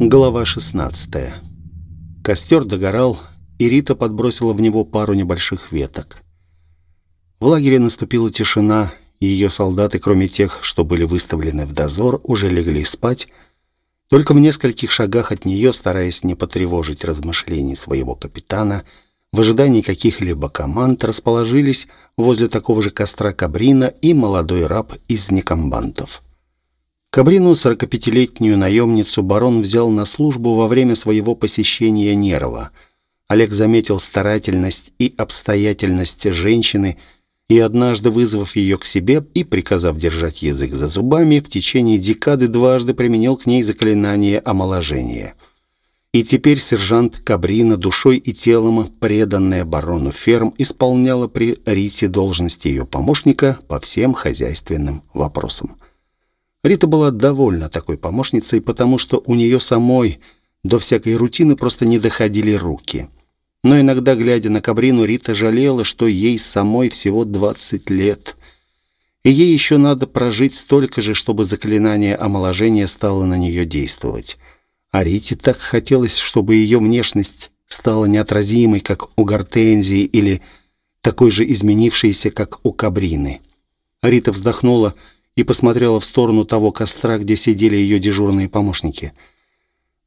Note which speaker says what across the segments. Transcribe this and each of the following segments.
Speaker 1: Глава 16. Костер догорал, и Рита подбросила в него пару небольших веток. В лагере наступила тишина, и ее солдаты, кроме тех, что были выставлены в дозор, уже легли спать, только в нескольких шагах от нее, стараясь не потревожить размышлений своего капитана, в ожидании каких-либо команд расположились возле такого же костра Кабрина и молодой раб из некомбантов. Кабрину, 45-летнюю наемницу, барон взял на службу во время своего посещения Нерва. Олег заметил старательность и обстоятельность женщины и, однажды вызвав ее к себе и приказав держать язык за зубами, в течение декады дважды применил к ней заклинание омоложения. И теперь сержант Кабрина, душой и телом преданная барону ферм, исполняла при Рите должность ее помощника по всем хозяйственным вопросам. Рита была довольна такой помощницей, потому что у нее самой до всякой рутины просто не доходили руки. Но иногда, глядя на Кабрину, Рита жалела, что ей самой всего 20 лет. И ей еще надо прожить столько же, чтобы заклинание омоложения стало на нее действовать. А Рите так хотелось, чтобы ее внешность стала неотразимой, как у Гортензии, или такой же изменившейся, как у Кабрины. Рита вздохнула и посмотрела в сторону того костра, где сидели ее дежурные помощники.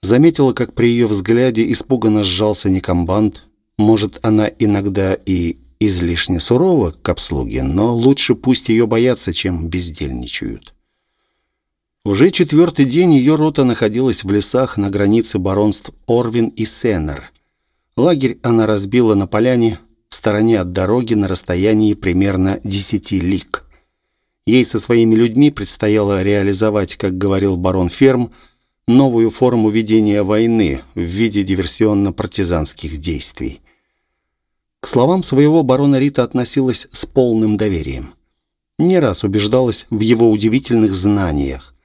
Speaker 1: Заметила, как при ее взгляде испуганно сжался некомбант. Может, она иногда и излишне сурова к обслуге, но лучше пусть ее боятся, чем бездельничают. Уже четвертый день ее рота находилась в лесах на границе баронств Орвин и Сеннер. Лагерь она разбила на поляне в стороне от дороги на расстоянии примерно 10 лиг. Ей со своими людьми предстояло реализовать, как говорил барон Ферм, новую форму ведения войны в виде диверсионно-партизанских действий. К словам своего барона Рита относилась с полным доверием. Не раз убеждалась в его удивительных знаниях,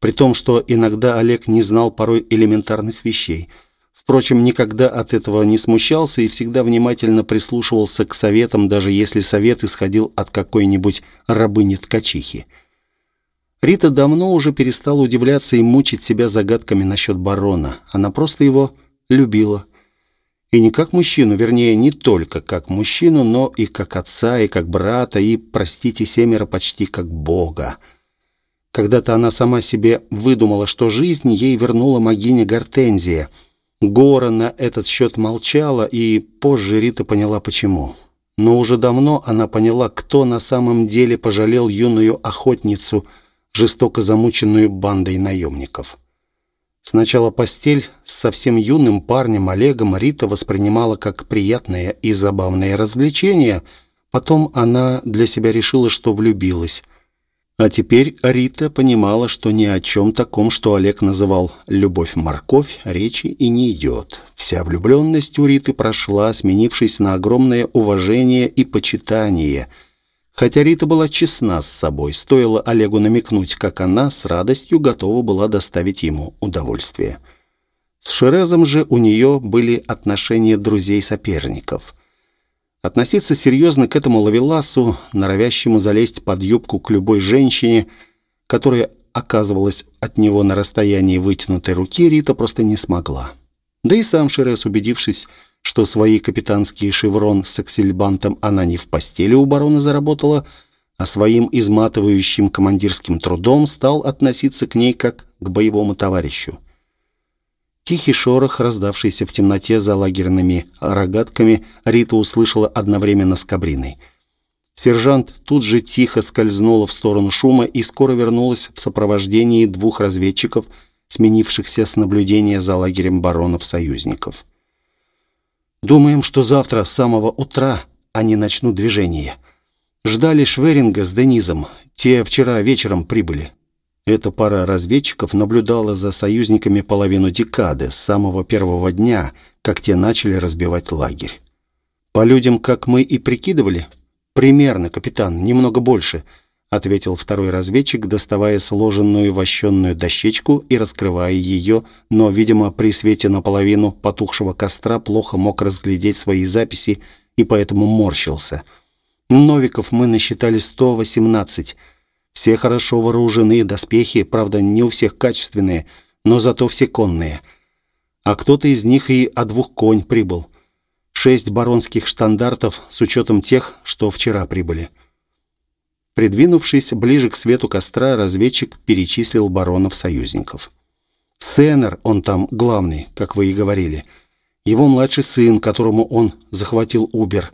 Speaker 1: при том, что иногда Олег не знал порой элементарных вещей – Впрочем, никогда от этого не смущался и всегда внимательно прислушивался к советам, даже если совет исходил от какой-нибудь рабыни-ткачихи. Рита давно уже перестала удивляться и мучить себя загадками насчет барона. Она просто его любила. И не как мужчину, вернее, не только как мужчину, но и как отца, и как брата, и, простите, семеро почти как бога. Когда-то она сама себе выдумала, что жизнь ей вернула могиня Гортензия — Гора на этот счет молчала, и позже Рита поняла почему. Но уже давно она поняла, кто на самом деле пожалел юную охотницу, жестоко замученную бандой наемников. Сначала постель с совсем юным парнем Олегом Рита воспринимала как приятное и забавное развлечение, потом она для себя решила, что влюбилась – а теперь Рита понимала, что ни о чем таком, что Олег называл «любовь-морковь», речи и не идет. Вся влюбленность у Риты прошла, сменившись на огромное уважение и почитание. Хотя Рита была честна с собой, стоило Олегу намекнуть, как она с радостью готова была доставить ему удовольствие. С Шерезом же у нее были отношения друзей-соперников – Относиться серьезно к этому ловеласу, норовящему залезть под юбку к любой женщине, которая оказывалась от него на расстоянии вытянутой руки, Рита просто не смогла. Да и сам Шерес, убедившись, что свои капитанские шеврон с аксельбантом она не в постели у барона заработала, а своим изматывающим командирским трудом стал относиться к ней как к боевому товарищу. Тихий шорох, раздавшийся в темноте за лагерными рогатками, Рита услышала одновременно с Кабриной. Сержант тут же тихо скользнула в сторону шума и скоро вернулась в сопровождении двух разведчиков, сменившихся с наблюдения за лагерем баронов-союзников. «Думаем, что завтра с самого утра они начнут движение. Ждали Шверинга с Денизом. Те вчера вечером прибыли. Эта пара разведчиков наблюдала за союзниками половину декады, с самого первого дня, как те начали разбивать лагерь. «По людям, как мы и прикидывали?» «Примерно, капитан, немного больше», — ответил второй разведчик, доставая сложенную вощенную дощечку и раскрывая ее, но, видимо, при свете наполовину потухшего костра плохо мог разглядеть свои записи и поэтому морщился. «Новиков мы насчитали 118. Все хорошо вооружены, доспехи, правда, не у всех качественные, но зато все конные. А кто-то из них и о двух конь прибыл. Шесть баронских штандартов с учетом тех, что вчера прибыли. Придвинувшись ближе к свету костра, разведчик перечислил баронов-союзников. Сеннер, он там главный, как вы и говорили. Его младший сын, которому он захватил Убер.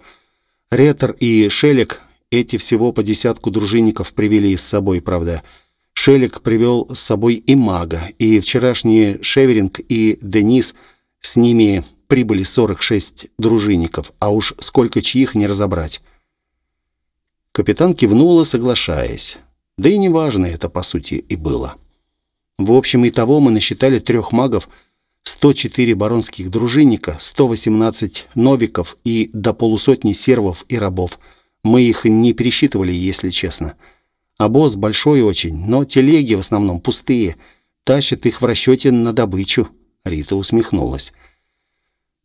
Speaker 1: Ретер и Шелек, эти всего по десятку дружинников привели с собой, правда. Шелек привел с собой и мага, и вчерашние Шеверинг и Денис с ними прибыли 46 дружинников, а уж сколько чьих не разобрать. Капитан кивнула, соглашаясь. Да и неважно это, по сути, и было. В общем, и того мы насчитали трех магов, 104 баронских дружинника, 118 новиков и до полусотни сервов и рабов. Мы их не пересчитывали, если честно. А босс большой очень, но телеги в основном пустые. Тащат их в расчете на добычу. Рита усмехнулась.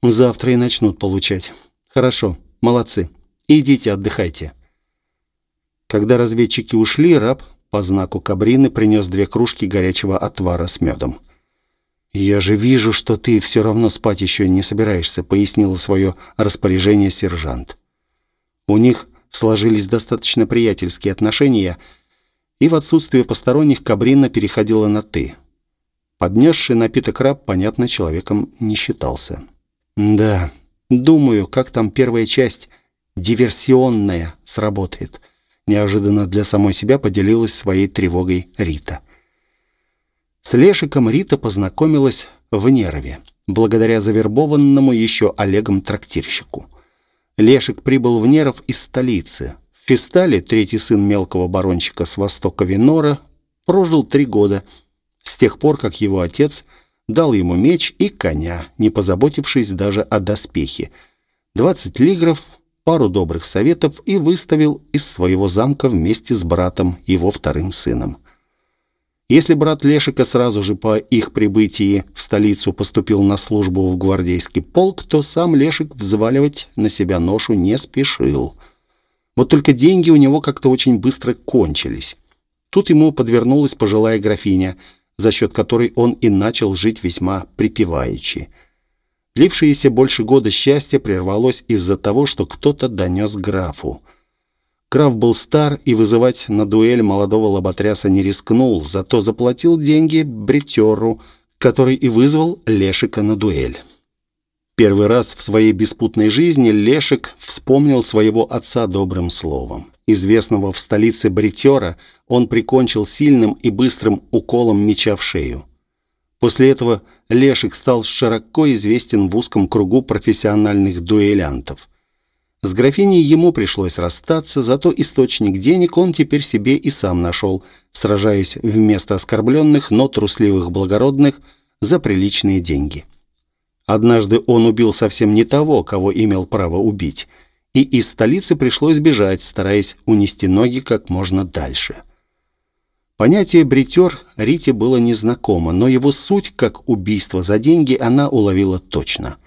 Speaker 1: Завтра и начнут получать. Хорошо, молодцы. Идите отдыхайте. Когда разведчики ушли, раб по знаку Кабрины принес две кружки горячего отвара с медом. «Я же вижу, что ты все равно спать еще не собираешься», пояснила свое распоряжение сержант. У них сложились достаточно приятельские отношения, и в отсутствие посторонних Кабрина переходила на «ты». Поднесший напиток раб, понятно, человеком не считался. Да, думаю, как там первая часть диверсионная сработает. Неожиданно для самой себя поделилась своей тревогой Рита. С Лешиком Рита познакомилась в Нерове, благодаря завербованному еще Олегом трактирщику. Лешик прибыл в Неров из столицы. В Фистале, третий сын мелкого барончика с востока Винора, прожил три года, с тех пор, как его отец – дал ему меч и коня, не позаботившись даже о доспехе. Двадцать лигров, пару добрых советов и выставил из своего замка вместе с братом, его вторым сыном. Если брат Лешика сразу же по их прибытии в столицу поступил на службу в гвардейский полк, то сам Лешик взваливать на себя ношу не спешил. Вот только деньги у него как-то очень быстро кончились. Тут ему подвернулась пожилая графиня – за счет которой он и начал жить весьма припеваючи. Длившееся больше года счастье прервалось из-за того, что кто-то донес графу. Граф был стар и вызывать на дуэль молодого лоботряса не рискнул, зато заплатил деньги бритеру, который и вызвал Лешика на дуэль. Первый раз в своей беспутной жизни Лешик вспомнил своего отца добрым словом. Известного в столице бритера он прикончил сильным и быстрым уколом меча в шею. После этого Лешик стал широко известен в узком кругу профессиональных дуэлянтов. С графиней ему пришлось расстаться, зато источник денег он теперь себе и сам нашел, сражаясь вместо оскорбленных, но трусливых благородных за приличные деньги. Однажды он убил совсем не того, кого имел право убить – и из столицы пришлось бежать, стараясь унести ноги как можно дальше. Понятие «бритер» Рите было незнакомо, но его суть, как убийство за деньги, она уловила точно.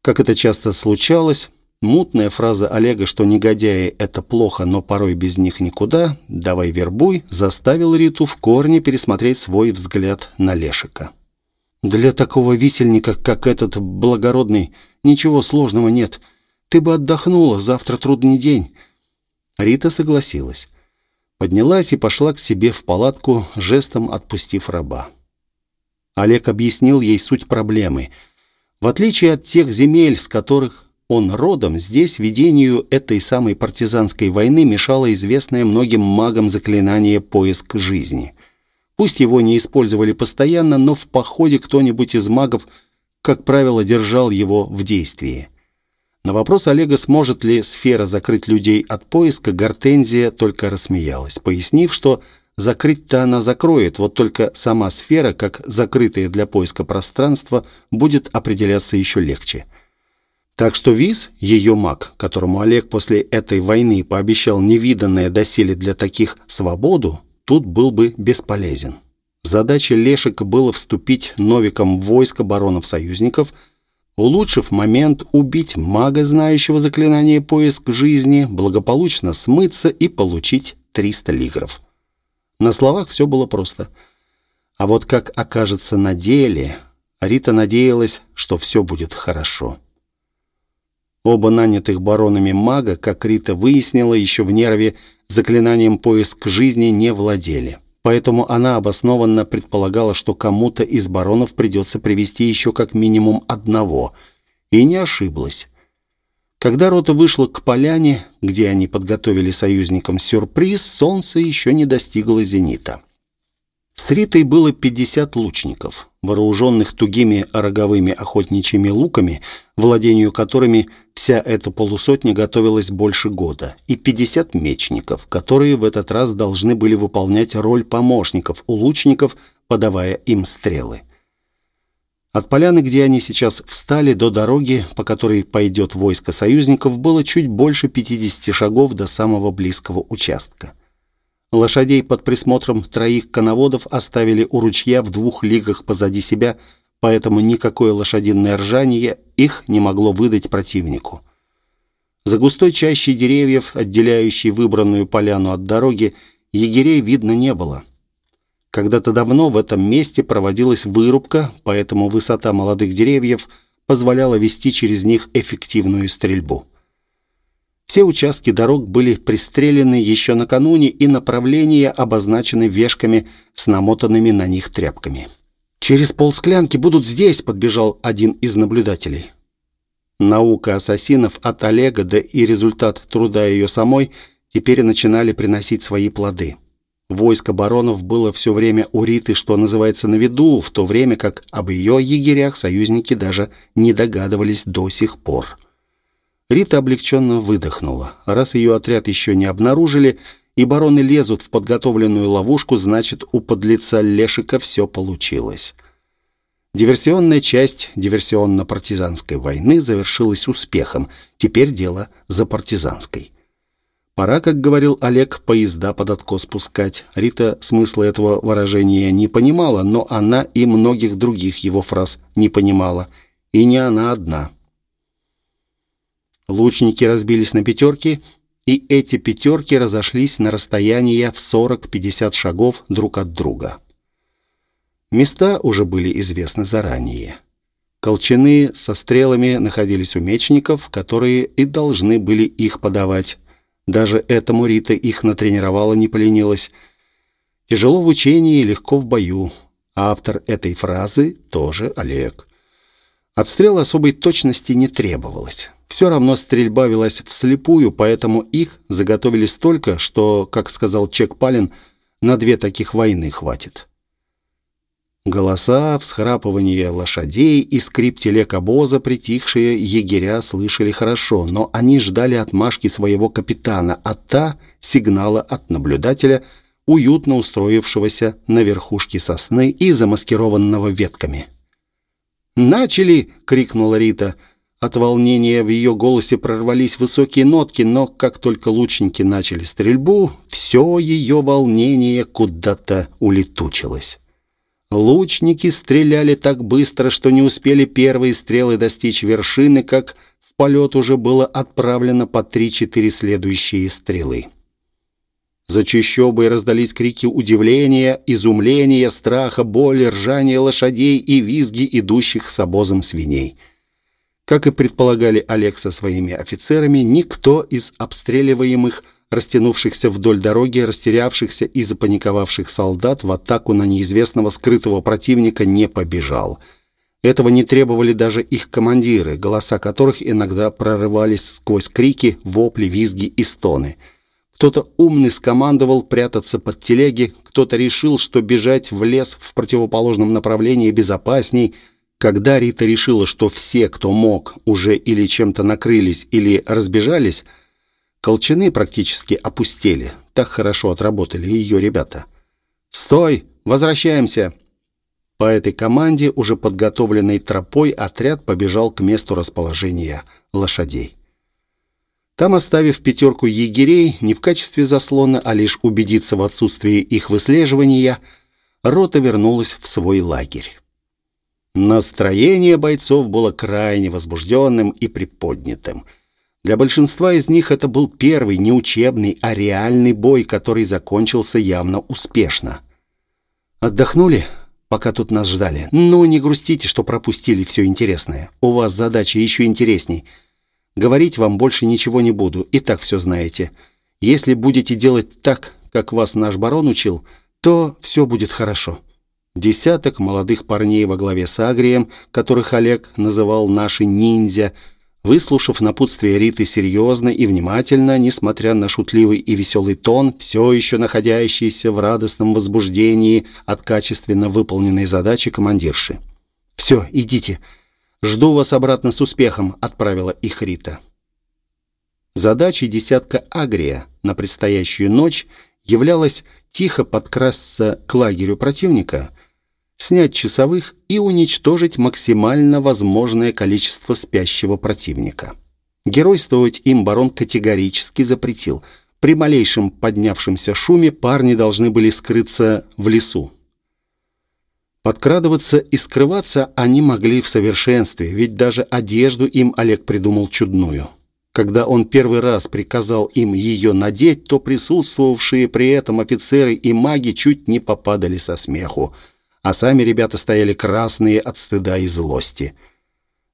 Speaker 1: Как это часто случалось, мутная фраза Олега, что негодяи — это плохо, но порой без них никуда, «давай вербуй», заставил Риту в корне пересмотреть свой взгляд на Лешика. «Для такого висельника, как этот благородный, ничего сложного нет», ты бы отдохнула, завтра трудный день». Рита согласилась. Поднялась и пошла к себе в палатку, жестом отпустив раба. Олег объяснил ей суть проблемы. В отличие от тех земель, с которых он родом, здесь ведению этой самой партизанской войны мешало известное многим магам заклинание «Поиск жизни». Пусть его не использовали постоянно, но в походе кто-нибудь из магов, как правило, держал его в действии. На вопрос Олега, сможет ли сфера закрыть людей от поиска, Гортензия только рассмеялась, пояснив, что закрыть-то она закроет, вот только сама сфера, как закрытая для поиска пространство, будет определяться еще легче. Так что Виз, ее маг, которому Олег после этой войны пообещал невиданное доселе для таких свободу, тут был бы бесполезен. Задача Лешика было вступить новиком в войско баронов-союзников – улучшив момент, убить мага, знающего заклинание «Поиск жизни», благополучно смыться и получить 300 лигров. На словах все было просто. А вот как окажется на деле, Рита надеялась, что все будет хорошо. Оба нанятых баронами мага, как Рита выяснила еще в нерве, заклинанием «Поиск жизни» не владели. Поэтому она обоснованно предполагала, что кому-то из баронов придется привести еще как минимум одного. И не ошиблась. Когда рота вышла к поляне, где они подготовили союзникам сюрприз, солнце еще не достигло зенита. С Ритой было 50 лучников, вооруженных тугими роговыми охотничьими луками, владению которыми вся эта полусотня готовилась больше года, и 50 мечников, которые в этот раз должны были выполнять роль помощников у лучников, подавая им стрелы. От поляны, где они сейчас встали, до дороги, по которой пойдет войско союзников, было чуть больше 50 шагов до самого близкого участка. Лошадей под присмотром троих коноводов оставили у ручья в двух лигах позади себя, поэтому никакое лошадиное ржание их не могло выдать противнику. За густой чащей деревьев, отделяющей выбранную поляну от дороги, егерей видно не было. Когда-то давно в этом месте проводилась вырубка, поэтому высота молодых деревьев позволяла вести через них эффективную стрельбу. Все участки дорог были пристрелены еще накануне, и направления обозначены вешками с намотанными на них тряпками. «Через полсклянки будут здесь», — подбежал один из наблюдателей. Наука ассасинов от Олега, да и результат труда ее самой теперь начинали приносить свои плоды. Войско баронов было все время у Риты, что называется, на виду, в то время как об ее егерях союзники даже не догадывались до сих пор. Рита облегченно выдохнула. Раз ее отряд еще не обнаружили, и бароны лезут в подготовленную ловушку, значит, у подлеца Лешика все получилось. Диверсионная часть диверсионно-партизанской войны завершилась успехом. Теперь дело за партизанской. Пора, как говорил Олег, поезда под откос пускать. Рита смысла этого выражения не понимала, но она и многих других его фраз не понимала. И не она одна. Лучники разбились на пятерки, и эти пятерки разошлись на расстояние в 40-50 шагов друг от друга. Места уже были известны заранее. Колчаны со стрелами находились у мечников, которые и должны были их подавать. Даже этому Рита их натренировала, не поленилась. Тяжело в учении, легко в бою. Автор этой фразы тоже Олег. Отстрел особой точности не требовалось. Все равно стрельба велась вслепую, поэтому их заготовили столько, что, как сказал Чек Палин, на две таких войны хватит. Голоса, всхрапывание лошадей и скрип телег обоза притихшие егеря слышали хорошо, но они ждали отмашки своего капитана, а та — сигнала от наблюдателя, уютно устроившегося на верхушке сосны и замаскированного ветками. «Начали!» — крикнула Рита — от волнения в ее голосе прорвались высокие нотки, но как только лучники начали стрельбу, все ее волнение куда-то улетучилось. Лучники стреляли так быстро, что не успели первые стрелы достичь вершины, как в полет уже было отправлено по три-четыре следующие стрелы. За чащобой раздались крики удивления, изумления, страха, боли, ржания лошадей и визги идущих с обозом свиней — как и предполагали Олег со своими офицерами, никто из обстреливаемых, растянувшихся вдоль дороги, растерявшихся и запаниковавших солдат в атаку на неизвестного скрытого противника не побежал. Этого не требовали даже их командиры, голоса которых иногда прорывались сквозь крики, вопли, визги и стоны. Кто-то умный скомандовал прятаться под телеги, кто-то решил, что бежать в лес в противоположном направлении безопасней – когда Рита решила, что все, кто мог, уже или чем-то накрылись, или разбежались, колчаны практически опустели. Так хорошо отработали ее ребята. «Стой! Возвращаемся!» По этой команде, уже подготовленной тропой, отряд побежал к месту расположения лошадей. Там, оставив пятерку егерей, не в качестве заслона, а лишь убедиться в отсутствии их выслеживания, рота вернулась в свой лагерь. Настроение бойцов было крайне возбужденным и приподнятым. Для большинства из них это был первый не учебный, а реальный бой, который закончился явно успешно. «Отдохнули?» пока тут нас ждали. Ну, не грустите, что пропустили все интересное. У вас задача еще интересней. Говорить вам больше ничего не буду, и так все знаете. Если будете делать так, как вас наш барон учил, то все будет хорошо». Десяток молодых парней во главе с Агрием, которых Олег называл «наши ниндзя», Выслушав напутствие Риты серьезно и внимательно, несмотря на шутливый и веселый тон, все еще находящийся в радостном возбуждении от качественно выполненной задачи командирши. «Все, идите. Жду вас обратно с успехом», — отправила их Рита. Задачей десятка Агрия на предстоящую ночь являлась тихо подкрасться к лагерю противника — снять часовых и уничтожить максимально возможное количество спящего противника. Геройствовать им барон категорически запретил. При малейшем поднявшемся шуме парни должны были скрыться в лесу. Подкрадываться и скрываться они могли в совершенстве, ведь даже одежду им Олег придумал чудную. Когда он первый раз приказал им ее надеть, то присутствовавшие при этом офицеры и маги чуть не попадали со смеху – а сами ребята стояли красные от стыда и злости.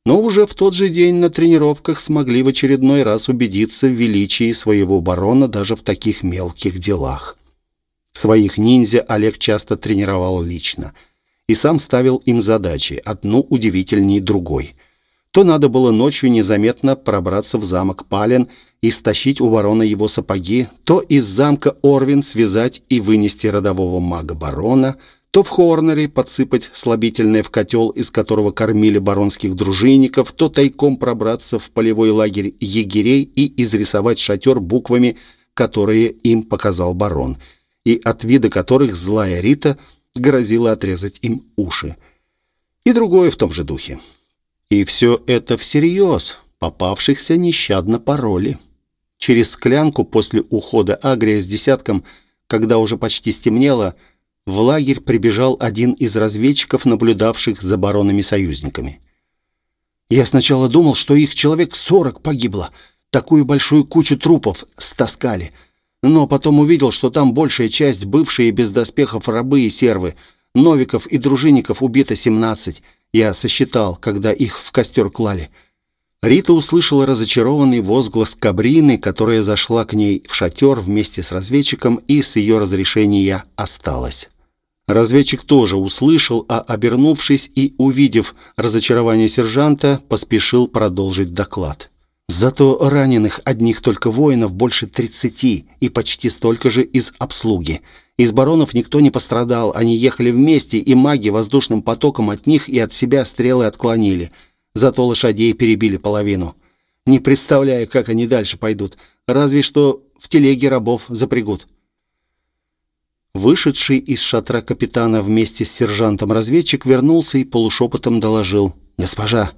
Speaker 1: Но уже в тот же день на тренировках смогли в очередной раз убедиться в величии своего барона даже в таких мелких делах. Своих ниндзя Олег часто тренировал лично и сам ставил им задачи, одну удивительней другой. То надо было ночью незаметно пробраться в замок Пален и стащить у барона его сапоги, то из замка Орвин связать и вынести родового мага барона – то в Хорнере подсыпать слабительное в котел, из которого кормили баронских дружинников, то тайком пробраться в полевой лагерь егерей и изрисовать шатер буквами, которые им показал барон, и от вида которых злая Рита грозила отрезать им уши. И другое в том же духе. И все это всерьез, попавшихся нещадно пароли. Через склянку после ухода Агрия с десятком, когда уже почти стемнело, в лагерь прибежал один из разведчиков, наблюдавших за баронами-союзниками. «Я сначала думал, что их человек сорок погибло. Такую большую кучу трупов стаскали. Но потом увидел, что там большая часть бывшие без доспехов рабы и сервы. Новиков и дружинников убито семнадцать. Я сосчитал, когда их в костер клали». Рита услышала разочарованный возглас Кабрины, которая зашла к ней в шатер вместе с разведчиком и с ее разрешения осталась. Разведчик тоже услышал, а, обернувшись и увидев разочарование сержанта, поспешил продолжить доклад. Зато раненых одних только воинов больше тридцати и почти столько же из обслуги. Из баронов никто не пострадал, они ехали вместе, и маги воздушным потоком от них и от себя стрелы отклонили. Зато лошадей перебили половину. Не представляю, как они дальше пойдут. Разве что в телеге рабов запрягут. Вышедший из шатра капитана вместе с сержантом разведчик вернулся и полушепотом доложил. «Госпожа,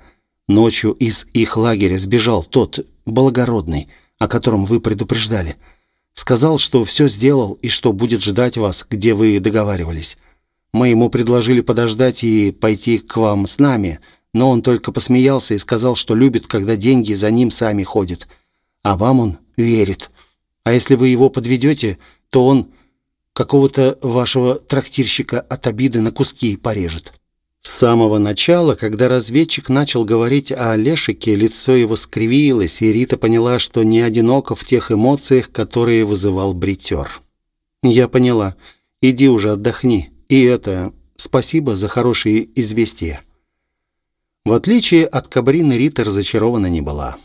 Speaker 1: ночью из их лагеря сбежал тот благородный, о котором вы предупреждали. Сказал, что все сделал и что будет ждать вас, где вы договаривались. Мы ему предложили подождать и пойти к вам с нами, но он только посмеялся и сказал, что любит, когда деньги за ним сами ходят. А вам он верит. А если вы его подведете, то он какого-то вашего трактирщика от обиды на куски порежет». С самого начала, когда разведчик начал говорить о Лешике, лицо его скривилось, и Рита поняла, что не одиноко в тех эмоциях, которые вызывал бритер. «Я поняла. Иди уже отдохни. И это... Спасибо за хорошие известия». В отличие от Кабрины, Рита разочарована не была.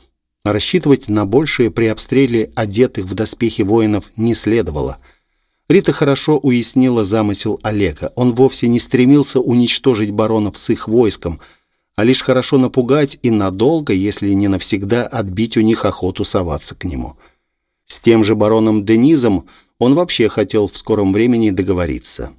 Speaker 1: Рассчитывать на большее при обстреле одетых в доспехи воинов не следовало – Рита хорошо уяснила замысел Олега. Он вовсе не стремился уничтожить баронов с их войском, а лишь хорошо напугать и надолго, если не навсегда, отбить у них охоту соваться к нему. С тем же бароном Денизом он вообще хотел в скором времени договориться.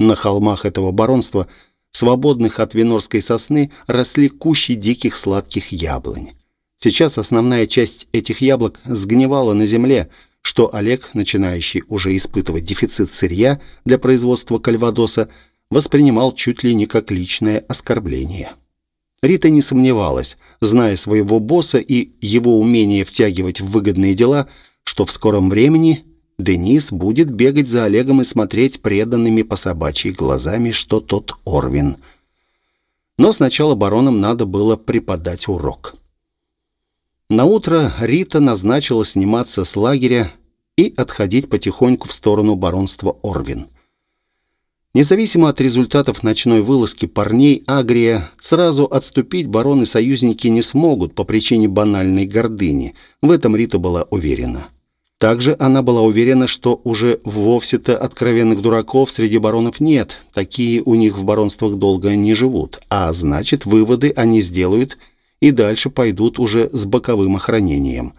Speaker 1: На холмах этого баронства, свободных от винорской сосны, росли кущи диких сладких яблонь. Сейчас основная часть этих яблок сгнивала на земле, что Олег, начинающий уже испытывать дефицит сырья для производства кальвадоса, воспринимал чуть ли не как личное оскорбление. Рита не сомневалась, зная своего босса и его умение втягивать в выгодные дела, что в скором времени Денис будет бегать за Олегом и смотреть преданными по собачьей глазами, что тот Орвин. Но сначала баронам надо было преподать урок. Наутро Рита назначила сниматься с лагеря и отходить потихоньку в сторону баронства Орвин. Независимо от результатов ночной вылазки парней Агрия, сразу отступить бароны-союзники не смогут по причине банальной гордыни. В этом Рита была уверена. Также она была уверена, что уже вовсе-то откровенных дураков среди баронов нет. Такие у них в баронствах долго не живут. А значит, выводы они сделают и дальше пойдут уже с боковым охранением.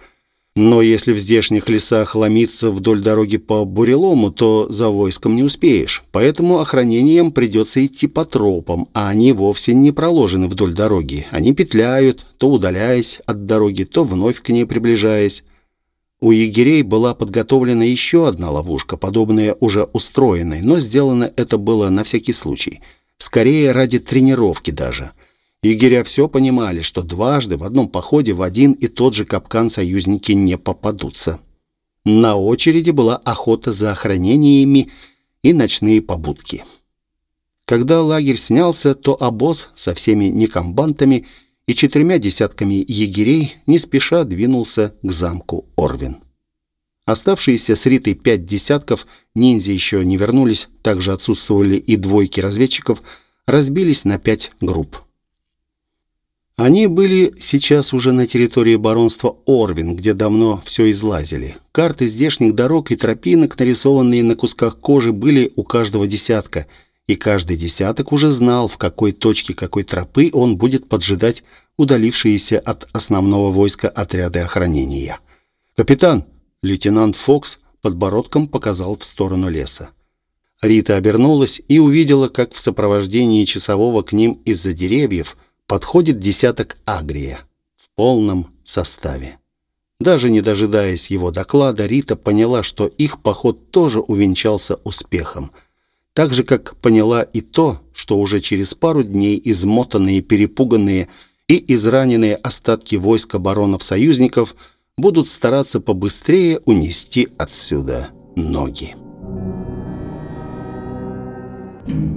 Speaker 1: Но если в здешних лесах ломиться вдоль дороги по бурелому, то за войском не успеешь. Поэтому охранением придется идти по тропам, а они вовсе не проложены вдоль дороги. Они петляют, то удаляясь от дороги, то вновь к ней приближаясь. У егерей была подготовлена еще одна ловушка, подобная уже устроенной, но сделано это было на всякий случай. Скорее ради тренировки даже. Егеря все понимали, что дважды в одном походе в один и тот же капкан союзники не попадутся. На очереди была охота за охранениями и ночные побудки. Когда лагерь снялся, то обоз со всеми некомбантами – и четырьмя десятками егерей не спеша двинулся к замку Орвин. Оставшиеся с Ритой пять десятков, ниндзя еще не вернулись, также отсутствовали и двойки разведчиков, разбились на пять групп. Они были сейчас уже на территории баронства Орвин, где давно все излазили. Карты здешних дорог и тропинок, нарисованные на кусках кожи, были у каждого десятка – и каждый десяток уже знал, в какой точке какой тропы он будет поджидать удалившиеся от основного войска отряды охранения. «Капитан!» — лейтенант Фокс подбородком показал в сторону леса. Рита обернулась и увидела, как в сопровождении часового к ним из-за деревьев подходит десяток агрия в полном составе. Даже не дожидаясь его доклада, Рита поняла, что их поход тоже увенчался успехом. Так же, как поняла и то, что уже через пару дней измотанные, перепуганные и израненные остатки войск оборонов-союзников будут стараться побыстрее унести отсюда ноги. Thank you.